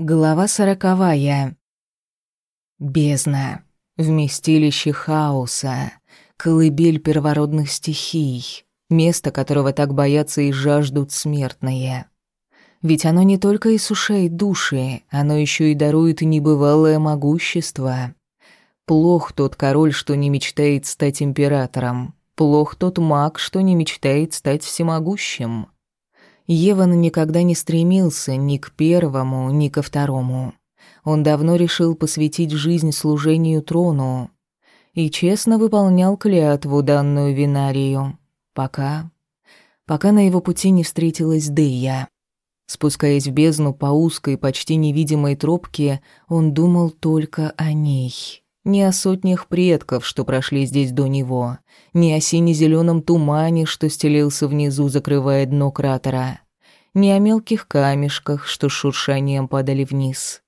Глава сороковая. Бездна. Вместилище хаоса. Колыбель первородных стихий. Место, которого так боятся и жаждут смертные. Ведь оно не только иссушает души, оно еще и дарует небывалое могущество. Плох тот король, что не мечтает стать императором. Плох тот маг, что не мечтает стать всемогущим. Еван никогда не стремился ни к первому, ни ко второму. Он давно решил посвятить жизнь служению трону и честно выполнял клятву, данную Винарию. Пока... Пока на его пути не встретилась Дея. Спускаясь в бездну по узкой, почти невидимой тропке, он думал только о ней. Не о сотнях предков, что прошли здесь до него, не о сине-зеленом тумане, что стелился внизу, закрывая дно кратера, не о мелких камешках, что шуршанием падали вниз.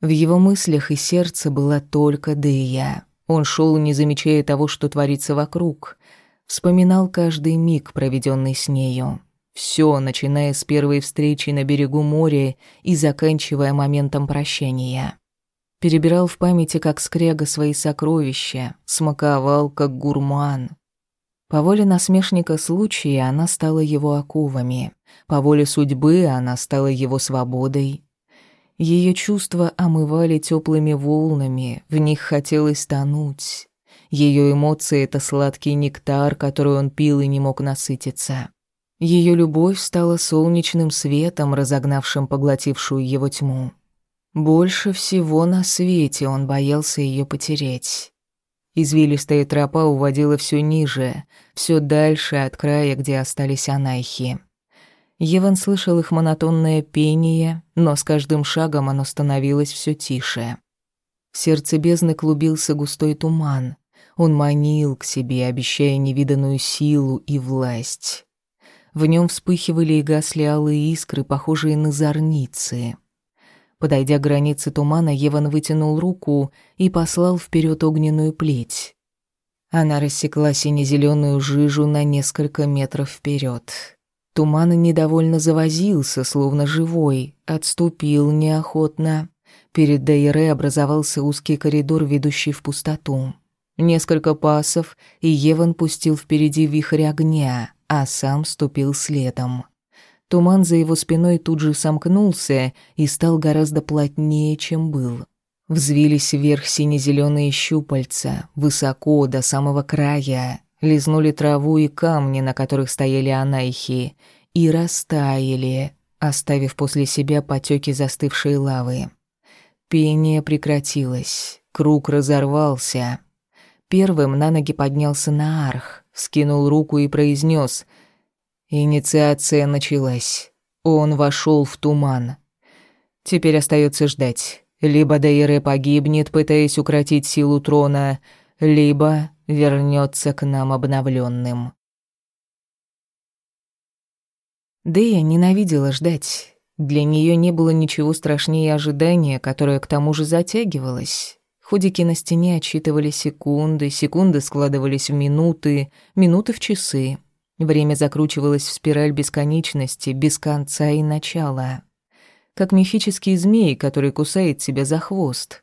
В его мыслях и сердце была только Дея. Он шел, не замечая того, что творится вокруг. Вспоминал каждый миг, проведенный с нею. Все, начиная с первой встречи на берегу моря и заканчивая моментом прощания. Перебирал в памяти, как скряга, свои сокровища, смаковал, как гурман. По воле насмешника случая она стала его оковами. По воле судьбы она стала его свободой. Ее чувства омывали теплыми волнами, в них хотелось тонуть. Ее эмоции — это сладкий нектар, который он пил и не мог насытиться. Ее любовь стала солнечным светом, разогнавшим поглотившую его тьму. Больше всего на свете он боялся ее потерять. Извилистая тропа уводила все ниже, все дальше от края, где остались анайхи. Еван слышал их монотонное пение, но с каждым шагом оно становилось все тише. В сердце бездны клубился густой туман. Он манил к себе, обещая невиданную силу и власть. В нем вспыхивали и гасли алые искры, похожие на зорницы. Подойдя к границе тумана, Еван вытянул руку и послал вперед огненную плеть. Она рассекла сине-зеленую жижу на несколько метров вперед. Туман недовольно завозился, словно живой, отступил неохотно. Перед Дейре образовался узкий коридор, ведущий в пустоту. Несколько пасов, и Еван пустил впереди вихрь огня, а сам ступил следом. Туман за его спиной тут же сомкнулся и стал гораздо плотнее, чем был. Взвились вверх сине-зеленые щупальца, высоко, до самого края, лизнули траву и камни, на которых стояли анайхи, и растаяли, оставив после себя потеки застывшей лавы. Пение прекратилось, круг разорвался. Первым на ноги поднялся Наарх, скинул руку и произнес — Инициация началась. Он вошел в туман. Теперь остается ждать. Либо Дейре погибнет, пытаясь укротить силу трона, либо вернется к нам обновленным. Дея ненавидела ждать. Для нее не было ничего страшнее ожидания, которое к тому же затягивалось. Ходики на стене отсчитывали секунды, секунды складывались в минуты, минуты в часы. Время закручивалось в спираль бесконечности, без конца и начала. Как мифический змей, который кусает себя за хвост.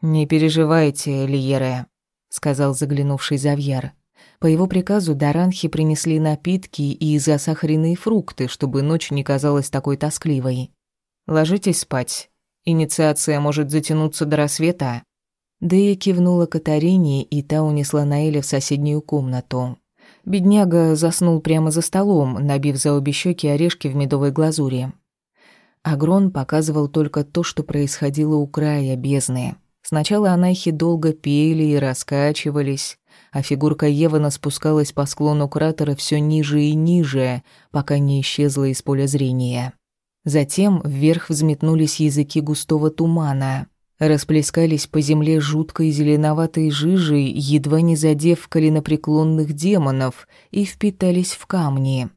«Не переживайте, Лиере», — сказал заглянувший Завьяр. По его приказу Даранхи принесли напитки и засахаренные фрукты, чтобы ночь не казалась такой тоскливой. «Ложитесь спать. Инициация может затянуться до рассвета». Дэя кивнула Катарине, и та унесла Наэля в соседнюю комнату. Бедняга заснул прямо за столом, набив за обе щеки орешки в медовой глазури. Агрон показывал только то, что происходило у края бездны. Сначала анахи долго пели и раскачивались, а фигурка Евана спускалась по склону кратера все ниже и ниже, пока не исчезла из поля зрения. Затем вверх взметнулись языки густого тумана — расплескались по земле жуткой зеленоватой жижей, едва не задев коленопреклонных демонов, и впитались в камни.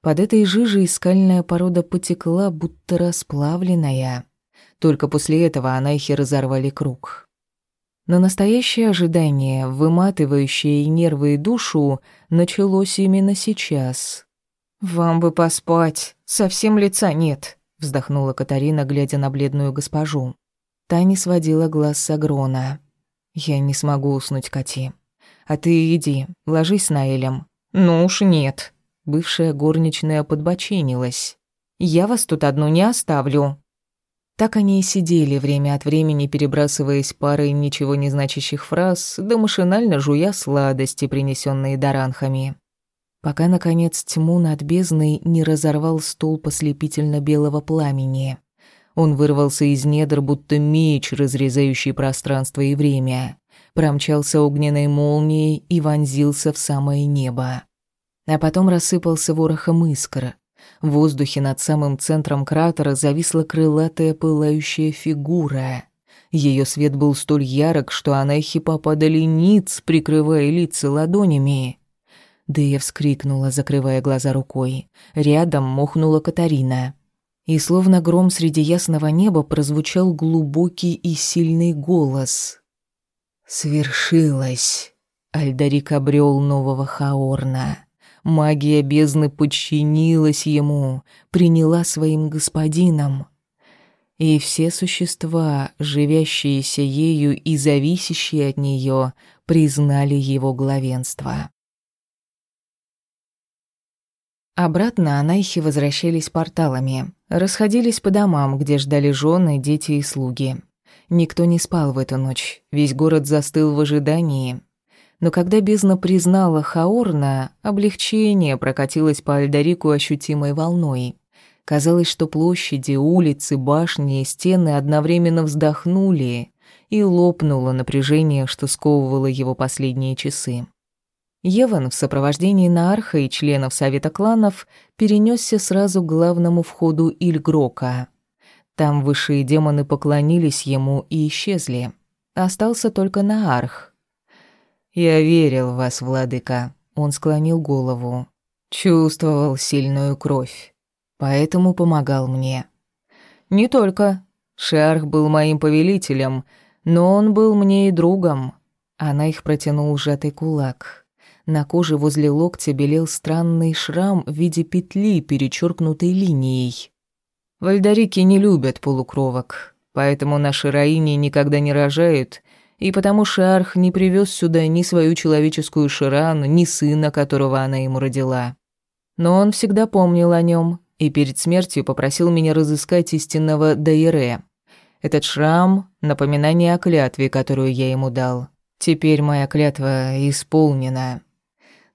Под этой жижей скальная порода потекла, будто расплавленная. Только после этого анайхи разорвали круг. Но настоящее ожидание, выматывающее и нервы, и душу, началось именно сейчас. «Вам бы поспать, совсем лица нет», — вздохнула Катарина, глядя на бледную госпожу. Та не сводила глаз с Агрона. «Я не смогу уснуть, Кати. А ты иди, ложись с Наэлем». «Ну уж нет». Бывшая горничная подбоченилась. «Я вас тут одну не оставлю». Так они и сидели, время от времени перебрасываясь парой ничего не значащих фраз, да машинально жуя сладости, принесенные даранхами. Пока, наконец, тьму над бездной не разорвал столб ослепительно-белого пламени. Он вырвался из недр, будто меч, разрезающий пространство и время, промчался огненной молнией и вонзился в самое небо. А потом рассыпался ворохом искр. В воздухе над самым центром кратера зависла крылатая пылающая фигура. Ее свет был столь ярок, что анахи попадали ниц, прикрывая лица ладонями. Дэя вскрикнула, закрывая глаза рукой. Рядом мохнула Катарина и словно гром среди ясного неба прозвучал глубокий и сильный голос. «Свершилось!» Альдарик обрел нового Хаорна. Магия бездны подчинилась ему, приняла своим господином. И все существа, живящиеся ею и зависящие от нее, признали его главенство. Обратно Анайхи возвращались порталами, расходились по домам, где ждали жены, дети и слуги. Никто не спал в эту ночь, весь город застыл в ожидании. Но когда бездна признала Хаорна, облегчение прокатилось по Альдарику ощутимой волной. Казалось, что площади, улицы, башни и стены одновременно вздохнули, и лопнуло напряжение, что сковывало его последние часы. Еван в сопровождении Наарха и членов Совета кланов перенесся сразу к главному входу Ильгрока. Там высшие демоны поклонились ему и исчезли. Остался только Наарх. «Я верил в вас, владыка», — он склонил голову. «Чувствовал сильную кровь, поэтому помогал мне». «Не только. Шарх был моим повелителем, но он был мне и другом». Она их протянул сжатый кулак. На коже возле локтя белел странный шрам в виде петли, перечеркнутой линией. Вальдарики не любят полукровок, поэтому наши раини никогда не рожают, и потому Шарх не привез сюда ни свою человеческую Ширану, ни сына, которого она ему родила. Но он всегда помнил о нем и перед смертью попросил меня разыскать истинного Дайре. Этот шрам — напоминание о клятве, которую я ему дал. Теперь моя клятва исполнена.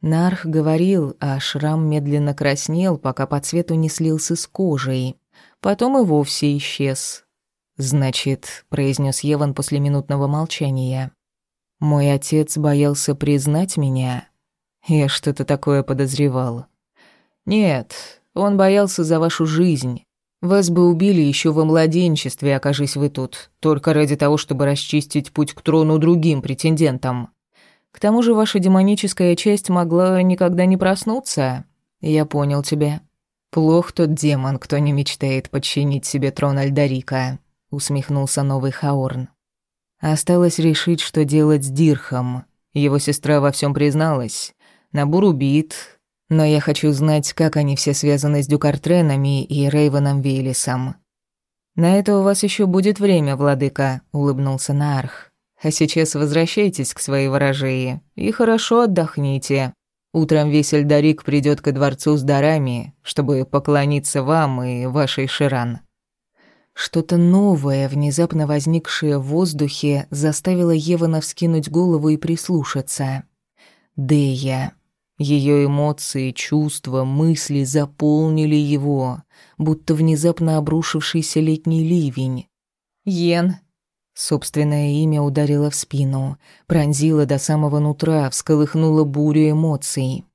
Нарх говорил, а шрам медленно краснел, пока по цвету не слился с кожей. Потом и вовсе исчез. «Значит», — произнес Еван после минутного молчания, «мой отец боялся признать меня? Я что-то такое подозревал». «Нет, он боялся за вашу жизнь. Вас бы убили еще во младенчестве, окажись вы тут, только ради того, чтобы расчистить путь к трону другим претендентам. К тому же ваша демоническая часть могла никогда не проснуться. Я понял тебя. Плох тот демон, кто не мечтает подчинить себе трон Альдарика, усмехнулся новый Хаорн. Осталось решить, что делать с Дирхом. Его сестра во всем призналась. Набор убит, но я хочу знать, как они все связаны с Дюкартренами и Рейвеном Вейлисом. На это у вас еще будет время, владыка, улыбнулся Нарх. А сейчас возвращайтесь к своей ворожее и хорошо отдохните. Утром весь Эльдарик придет ко дворцу с дарами, чтобы поклониться вам и вашей Ширан». Что-то новое, внезапно возникшее в воздухе, заставило Евана вскинуть голову и прислушаться. Дея. Ее эмоции, чувства, мысли заполнили его, будто внезапно обрушившийся летний ливень. «Йен, Собственное имя ударило в спину, пронзило до самого нутра, всколыхнуло бурю эмоций.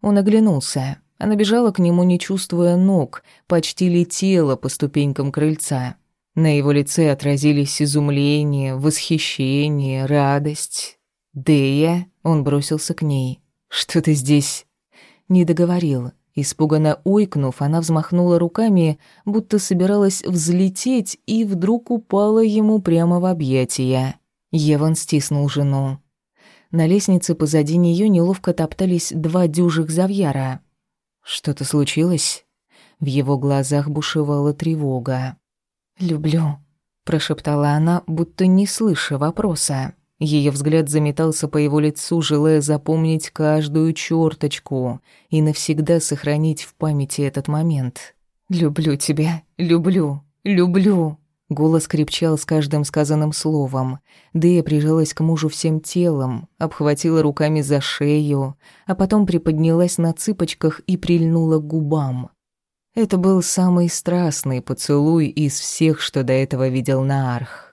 Он оглянулся. Она бежала к нему, не чувствуя ног, почти летела по ступенькам крыльца. На его лице отразились изумление, восхищение, радость. «Дея?» — он бросился к ней. «Что ты здесь?» Не договорил. Испуганно ойкнув, она взмахнула руками, будто собиралась взлететь, и вдруг упала ему прямо в объятия. Еван стиснул жену. На лестнице позади нее неловко топтались два дюжих завьяра. «Что-то случилось?» В его глазах бушевала тревога. «Люблю», — прошептала она, будто не слыша вопроса. Ее взгляд заметался по его лицу, желая запомнить каждую черточку и навсегда сохранить в памяти этот момент. «Люблю тебя, люблю, люблю». Голос крепчал с каждым сказанным словом. Дэя прижалась к мужу всем телом, обхватила руками за шею, а потом приподнялась на цыпочках и прильнула к губам. Это был самый страстный поцелуй из всех, что до этого видел Наарх.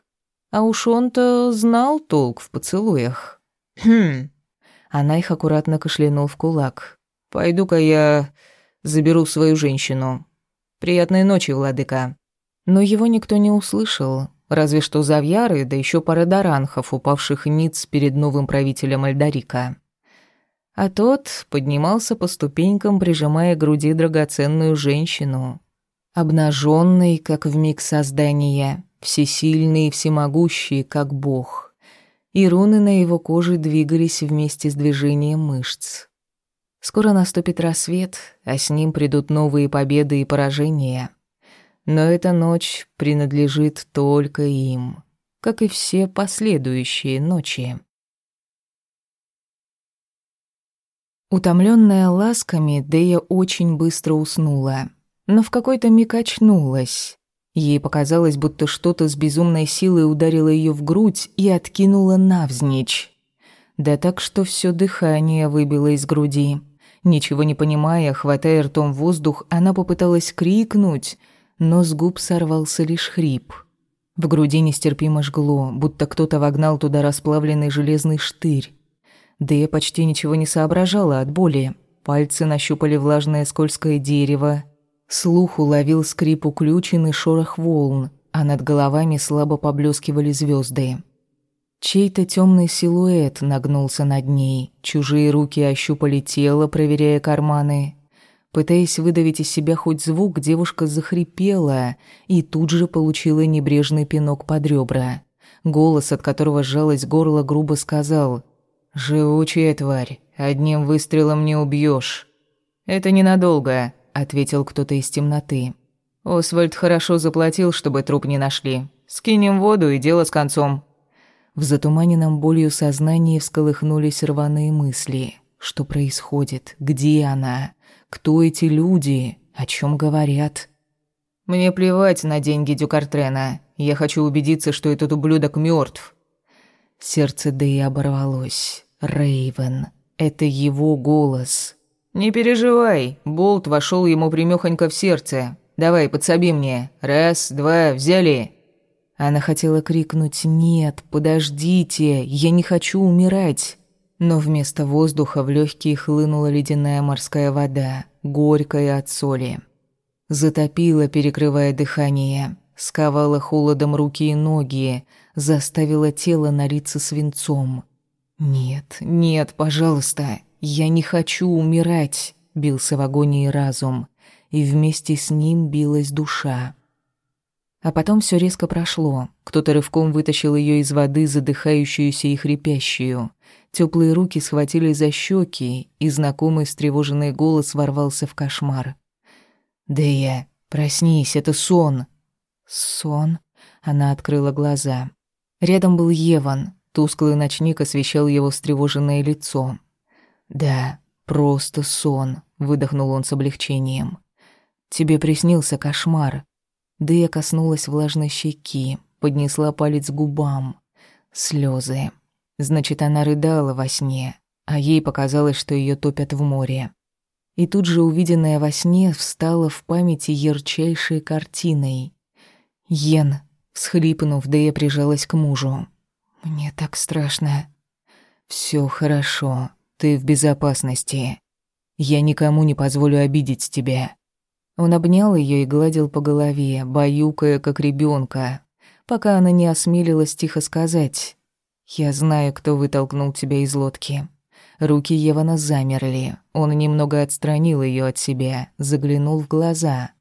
А уж он-то знал толк в поцелуях. Хм. Она их аккуратно кашлянул в кулак. «Пойду-ка я заберу свою женщину. Приятной ночи, владыка». Но его никто не услышал, разве что завьяры, да еще пара даранхов, упавших ниц перед новым правителем Альдарика а тот поднимался по ступенькам, прижимая к груди драгоценную женщину. Обнаженный, как в миг создания, всесильный и всемогущий, как бог. И руны на его коже двигались вместе с движением мышц. Скоро наступит рассвет, а с ним придут новые победы и поражения. Но эта ночь принадлежит только им, как и все последующие ночи. Утомленная ласками, Дэя очень быстро уснула, но в какой-то миг очнулась. Ей показалось, будто что-то с безумной силой ударило ее в грудь и откинуло навзничь. Да так, что все дыхание выбило из груди. Ничего не понимая, хватая ртом воздух, она попыталась крикнуть, но с губ сорвался лишь хрип. В груди нестерпимо жгло, будто кто-то вогнал туда расплавленный железный штырь. Да я почти ничего не соображала от боли. Пальцы нащупали влажное скользкое дерево. Слух уловил скрип уключен и шорох волн, а над головами слабо поблескивали звезды. Чей-то темный силуэт нагнулся над ней. Чужие руки ощупали тело, проверяя карманы. Пытаясь выдавить из себя хоть звук, девушка захрипела и тут же получила небрежный пинок под ребра. Голос, от которого сжалось горло, грубо сказал «Живучая тварь, одним выстрелом не убьешь. «Это ненадолго», — ответил кто-то из темноты. «Освальд хорошо заплатил, чтобы труп не нашли. Скинем воду и дело с концом». В затуманенном болью сознании всколыхнулись рваные мысли. Что происходит? Где она? Кто эти люди? О чем говорят? «Мне плевать на деньги Дюкартрена. Я хочу убедиться, что этот ублюдок мертв. Сердце Дэи оборвалось. Рейвен. Это его голос. «Не переживай, болт вошел ему примехонько в сердце. Давай, подсоби мне. Раз, два, взяли». Она хотела крикнуть «Нет, подождите, я не хочу умирать». Но вместо воздуха в легкие хлынула ледяная морская вода, горькая от соли. Затопила, перекрывая дыхание, сковала холодом руки и ноги, заставила тело налиться свинцом. «Нет, нет, пожалуйста, я не хочу умирать», — бился в агонии разум, и вместе с ним билась душа. А потом все резко прошло. Кто-то рывком вытащил ее из воды, задыхающуюся и хрипящую. Теплые руки схватили за щеки, и знакомый встревоженный голос ворвался в кошмар. «Да я, проснись, это сон!» «Сон?» Она открыла глаза. Рядом был Еван. Тусклый ночник освещал его встревоженное лицо. «Да, просто сон», — выдохнул он с облегчением. «Тебе приснился кошмар». Дэя коснулась влажной щеки, поднесла палец к губам. Слезы. Значит, она рыдала во сне, а ей показалось, что ее топят в море. И тут же увиденное во сне встало в памяти ярчайшей картиной. Йен, Всхлипнув, Дэя прижалась к мужу. «Мне так страшно». «Всё хорошо, ты в безопасности. Я никому не позволю обидеть тебя». Он обнял её и гладил по голове, баюкая, как ребёнка, пока она не осмелилась тихо сказать. «Я знаю, кто вытолкнул тебя из лодки». Руки Евана замерли. Он немного отстранил её от себя, заглянул в глаза.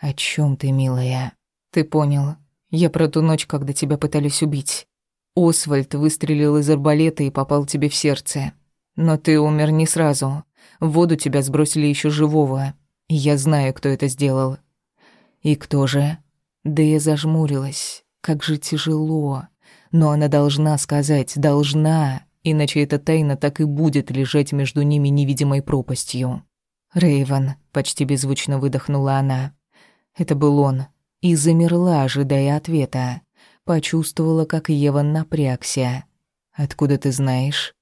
«О чём ты, милая?» «Ты понял. Я про ту ночь, когда тебя пытались убить. Освальд выстрелил из арбалета и попал тебе в сердце. Но ты умер не сразу. В воду тебя сбросили еще живого. Я знаю, кто это сделал. И кто же? Да я зажмурилась. Как же тяжело. Но она должна сказать, должна, иначе эта тайна так и будет лежать между ними невидимой пропастью. Рейвен, почти беззвучно выдохнула она. Это был он. И замерла, ожидая ответа. Почувствовала, как Еван напрягся. «Откуда ты знаешь?»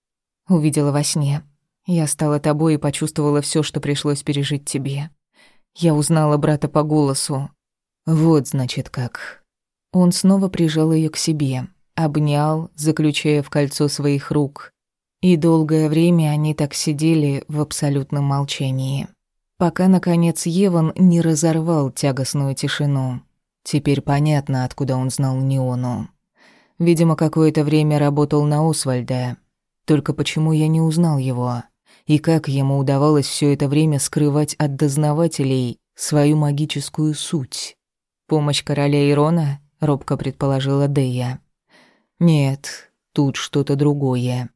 Увидела во сне. Я стала тобой и почувствовала все, что пришлось пережить тебе. Я узнала брата по голосу. Вот, значит, как. Он снова прижал ее к себе, обнял, заключая в кольцо своих рук. И долгое время они так сидели в абсолютном молчании. Пока, наконец, Еван не разорвал тягостную тишину. Теперь понятно, откуда он знал Неону. Видимо, какое-то время работал на Освальда. Только почему я не узнал его? И как ему удавалось все это время скрывать от дознавателей свою магическую суть? Помощь короля Ирона? Робко предположила Дея. Нет, тут что-то другое.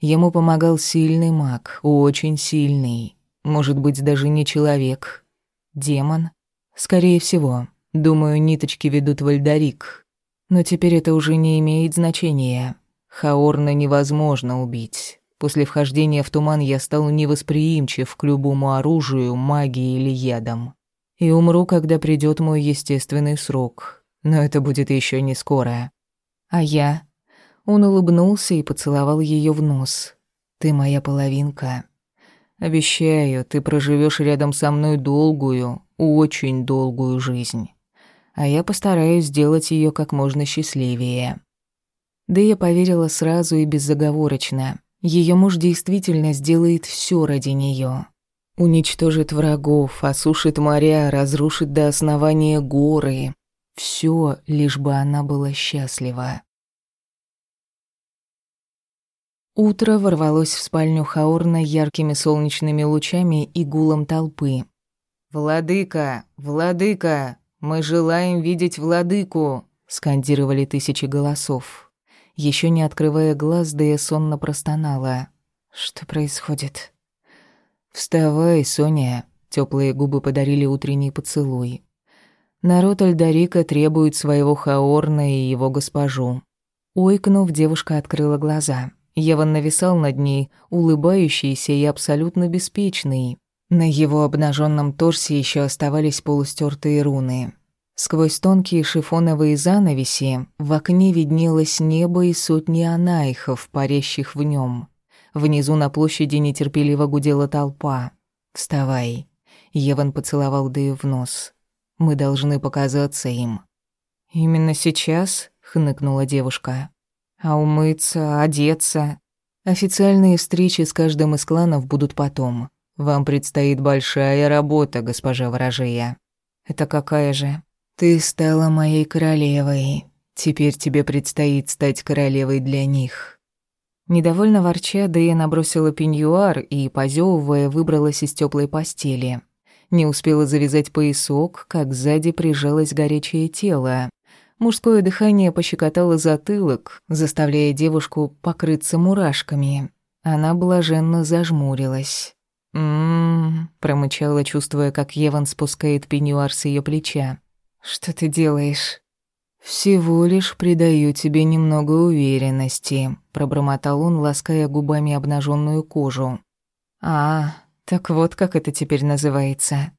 Ему помогал сильный маг, очень сильный. Может быть, даже не человек. Демон? Скорее всего. Думаю, ниточки ведут в Альдарик. Но теперь это уже не имеет значения. Хаорна невозможно убить. После вхождения в туман я стал невосприимчив к любому оружию, магии или ядам. И умру, когда придет мой естественный срок. Но это будет еще не скоро. А я? Он улыбнулся и поцеловал ее в нос. Ты моя половинка. Обещаю, ты проживешь рядом со мной долгую, очень долгую жизнь. А я постараюсь сделать ее как можно счастливее. Да я поверила сразу и безоговорочно. Ее муж действительно сделает все ради нее. Уничтожит врагов, осушит моря, разрушит до основания горы. Все, лишь бы она была счастлива. Утро ворвалось в спальню Хаорна яркими солнечными лучами и гулом толпы. «Владыка! Владыка! Мы желаем видеть владыку!» — скандировали тысячи голосов. Еще не открывая глаз, Дея сонно простонала. «Что происходит?» «Вставай, Соня!» — теплые губы подарили утренний поцелуй. Народ Альдарика требует своего Хаорна и его госпожу. Ойкнув, девушка открыла глаза. Еван нависал над ней, улыбающийся и абсолютно беспечный. На его обнаженном торсе еще оставались полустертые руны. Сквозь тонкие шифоновые занавеси в окне виднелось небо и сотни анаихов, парящих в нем. Внизу на площади нетерпеливо гудела толпа. «Вставай!» Еван поцеловал Дэю в нос. «Мы должны показаться им». «Именно сейчас?» — хныкнула девушка. А умыться, одеться. Официальные встречи с каждым из кланов будут потом. Вам предстоит большая работа, госпожа Ворожея. Это какая же? Ты стала моей королевой. Теперь тебе предстоит стать королевой для них. Недовольно ворча, Дэя набросила пеньюар и, позевывая, выбралась из теплой постели. Не успела завязать поясок, как сзади прижалось горячее тело. Мужское дыхание пощекотало затылок, заставляя девушку покрыться мурашками. Она блаженно зажмурилась. «М-м-м», промычала, чувствуя, как Еван спускает пеньюар с ее плеча. «Что ты делаешь?» «Всего лишь придаю тебе немного уверенности», — пробормотал он, лаская губами обнаженную кожу. «А, так вот как это теперь называется».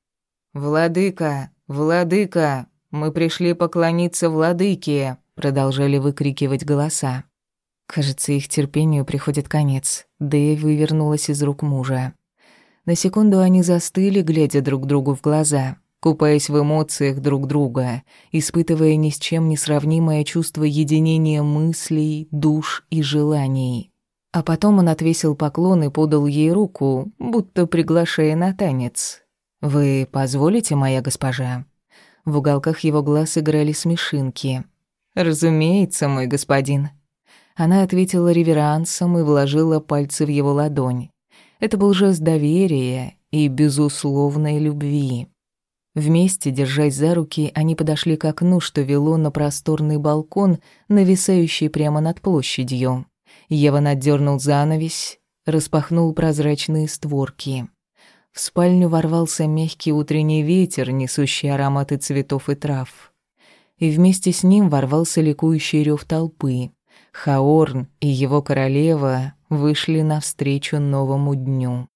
«Владыка! Владыка!» «Мы пришли поклониться владыке», — продолжали выкрикивать голоса. Кажется, их терпению приходит конец. Дэйв вывернулась из рук мужа. На секунду они застыли, глядя друг другу в глаза, купаясь в эмоциях друг друга, испытывая ни с чем не сравнимое чувство единения мыслей, душ и желаний. А потом он отвесил поклон и подал ей руку, будто приглашая на танец. «Вы позволите, моя госпожа?» В уголках его глаз играли смешинки. «Разумеется, мой господин». Она ответила реверансом и вложила пальцы в его ладонь. Это был жест доверия и безусловной любви. Вместе, держась за руки, они подошли к окну, что вело на просторный балкон, нависающий прямо над площадью. Ева надернул занавесь, распахнул прозрачные створки. В спальню ворвался мягкий утренний ветер, несущий ароматы цветов и трав. И вместе с ним ворвался ликующий рев толпы. Хаорн и его королева вышли навстречу новому дню.